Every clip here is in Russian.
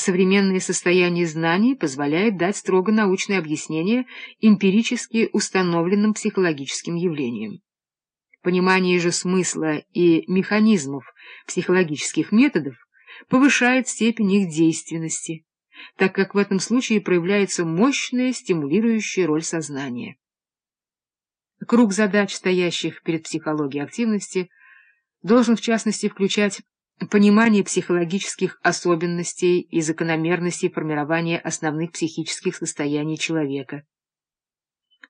Современное состояние знаний позволяет дать строго научное объяснение эмпирически установленным психологическим явлениям. Понимание же смысла и механизмов психологических методов повышает степень их действенности, так как в этом случае проявляется мощная стимулирующая роль сознания. Круг задач, стоящих перед психологией активности, должен в частности включать понимание психологических особенностей и закономерностей формирования основных психических состояний человека,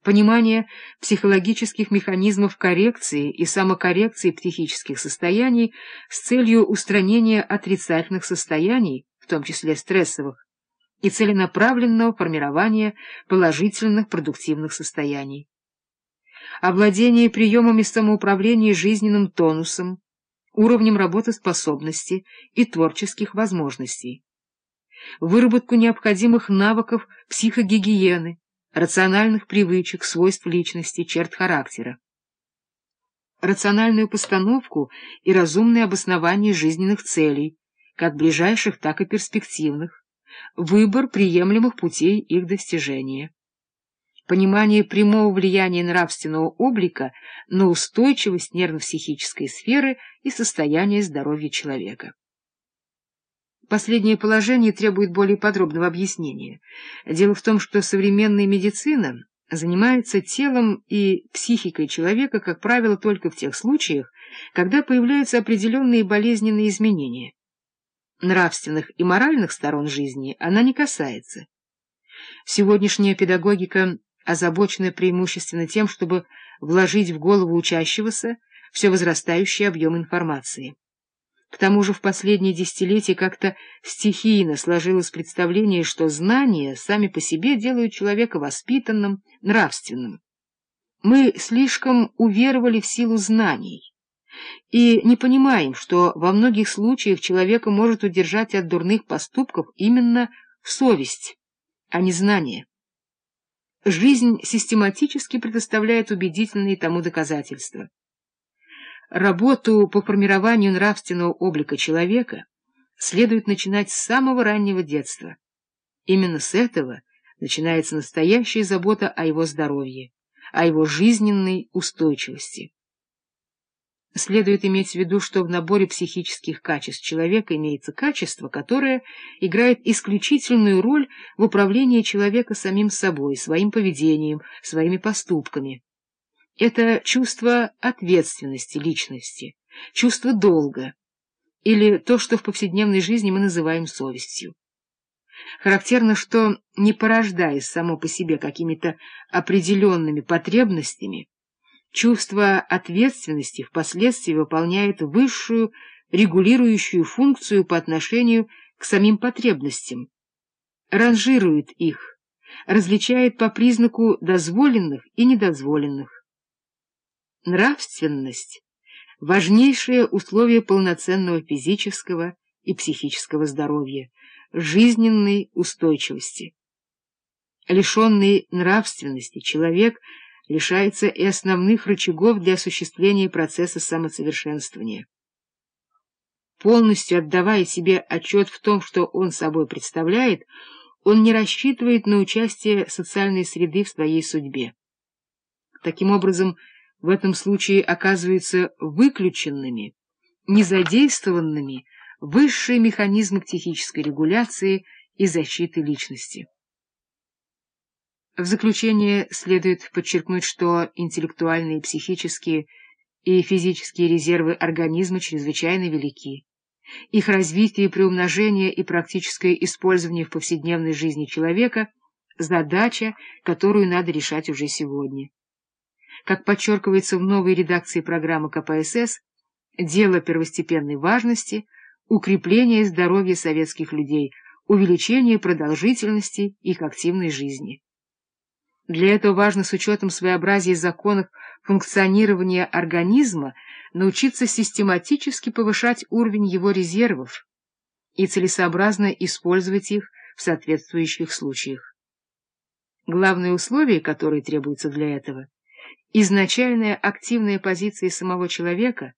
понимание психологических механизмов коррекции и самокоррекции психических состояний с целью устранения отрицательных состояний, в том числе стрессовых, и целенаправленного формирования положительных продуктивных состояний. Овладение приемами самоуправления жизненным тонусом, уровнем работоспособности и творческих возможностей, выработку необходимых навыков психогигиены, рациональных привычек, свойств личности, черт характера, рациональную постановку и разумное обоснование жизненных целей, как ближайших, так и перспективных, выбор приемлемых путей их достижения понимание прямого влияния нравственного облика на устойчивость нервно-психической сферы и состояние здоровья человека. Последнее положение требует более подробного объяснения. Дело в том, что современная медицина занимается телом и психикой человека, как правило, только в тех случаях, когда появляются определенные болезненные изменения. Нравственных и моральных сторон жизни она не касается. Сегодняшняя педагогика озабочена преимущественно тем, чтобы вложить в голову учащегося все возрастающий объем информации. К тому же в последние десятилетия как-то стихийно сложилось представление, что знания сами по себе делают человека воспитанным, нравственным. Мы слишком уверовали в силу знаний и не понимаем, что во многих случаях человека может удержать от дурных поступков именно совесть, а не знание. Жизнь систематически предоставляет убедительные тому доказательства. Работу по формированию нравственного облика человека следует начинать с самого раннего детства. Именно с этого начинается настоящая забота о его здоровье, о его жизненной устойчивости. Следует иметь в виду, что в наборе психических качеств человека имеется качество, которое играет исключительную роль в управлении человека самим собой, своим поведением, своими поступками. Это чувство ответственности личности, чувство долга, или то, что в повседневной жизни мы называем совестью. Характерно, что, не порождаясь само по себе какими-то определенными потребностями, Чувство ответственности впоследствии выполняет высшую регулирующую функцию по отношению к самим потребностям, ранжирует их, различает по признаку дозволенных и недозволенных. Нравственность — важнейшее условие полноценного физического и психического здоровья, жизненной устойчивости. Лишенный нравственности человек — лишается и основных рычагов для осуществления процесса самосовершенствования. Полностью отдавая себе отчет в том, что он собой представляет, он не рассчитывает на участие социальной среды в своей судьбе. Таким образом, в этом случае оказываются выключенными, незадействованными высшие механизмы психической регуляции и защиты личности. В заключение следует подчеркнуть, что интеллектуальные, психические и физические резервы организма чрезвычайно велики. Их развитие, приумножение и практическое использование в повседневной жизни человека – задача, которую надо решать уже сегодня. Как подчеркивается в новой редакции программы КПСС, дело первостепенной важности – укрепление здоровья советских людей, увеличение продолжительности их активной жизни. Для этого важно с учетом своеобразия законов функционирования организма научиться систематически повышать уровень его резервов и целесообразно использовать их в соответствующих случаях. Главное условие, которое требуется для этого – изначальная активная позиция самого человека,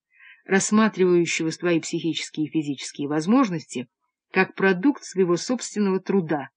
рассматривающего свои психические и физические возможности как продукт своего собственного труда,